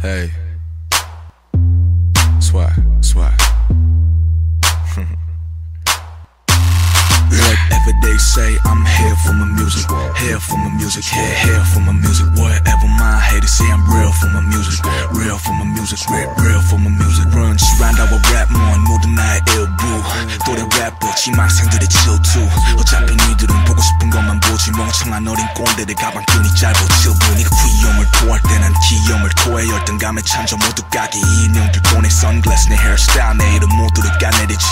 Hey. Swag, swag. Whatever they say, I'm here for my music. Here for my music. Here, here for my music. Whatever my haters say, I'm real for my music. Real for my music. Real, real for my music. Run, surround our rap more. 모 멍청한 어린 꼰대들 가방끈이 짧아. 니가 귀염을 토할 때 난 기염을 토해. 열등감에 찬져 모두 까기. 인형들 꺼내 선글라스. 내 헤어스타일. 내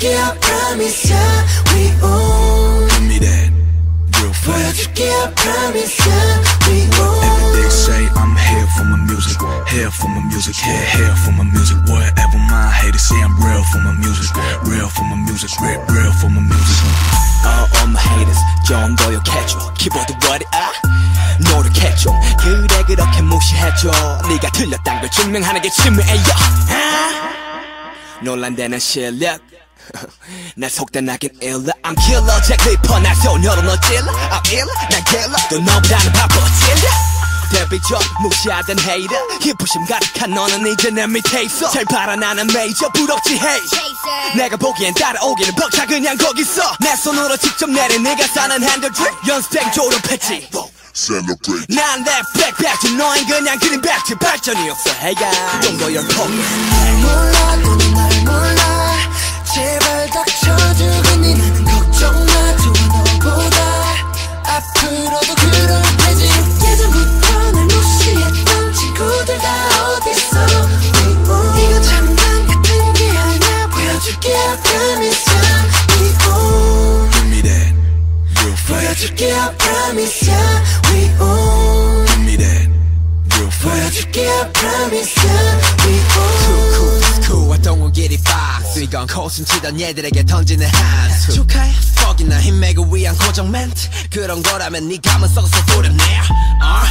보여줄게 I promise ya 위오 Give me that real fast 보여줄게 I promise ya 위오 Every day say I'm here for my music, here for my music, here, here for my music. Whatever my haters say, I'm real for my music, real for my music, real, real for my music. All of my haters 좀 노력해줘 키보드 워리아 노력해줘 그래 그렇게 무시해줘 네가 틀렸단 걸 증명하는 게 치매예요 논란되는 실력 날 속단하긴 일러 I'm killer. 제 클리퍼 날 소녀로 너 찔러. I'm ill 난 killer. 또 너보다는 바빠 찔러 데뷔적 무시하던 헤이터 희부심 가득한 너는 이제 내 밑에 있어. 잘 바라나는 메이저 부럽지 헤이 내가 보기엔 따라오기는 벅차 그냥 거기 있어. 내 손으로 직접 내린 네가 사는 핸들 드립 연습생 졸업했지. Celebrate. 난 랩 백 백지 너흰 그냥 그린 백지 발전이 없어. 해야. 그 정도 열폭 날 몰라 날 몰라 제발 닥쳐주고 니 나는 걱정 마 좋아 너보다 앞으로도 그럴 테지. 예전부터 날 무시했던 친구들 다 어딨어? 네가 장난 같은 게 아니야. 보여줄게 I promise ya. 위오 Give me that real fast. 보여줄게 I promise ya. 위오 Give me that real fast. 보여줄게 I promise 위오 cool I don't get it box 이건 코순 치던 얘들에게 던지는 한수 축하해. 퍽이나 힘매고 위한 고정 멘트. 그런 거라면 네 감은 썩어서 소리내 어?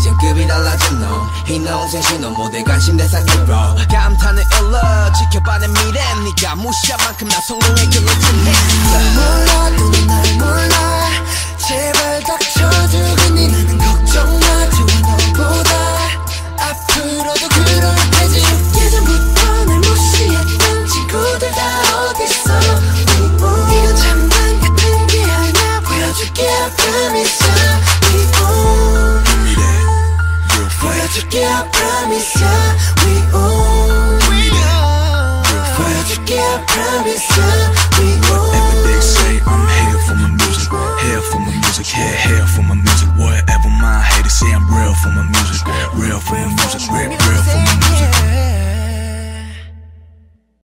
이젠 급이 달라진 놈이 농생 신호 모두 관심 대상 hero 감탄을 일러 지켜봐 내 미래 네가 무시한 만큼 나 성공의 길을 지냈 어딨어 네가 잠깐 같은 게 아니야 보여줄게 I promise you We own 보여줄게 I promise you We own 보여줄게 I promise you We own Whatever they say I'm here for my music Here for my music Yeah, here for my music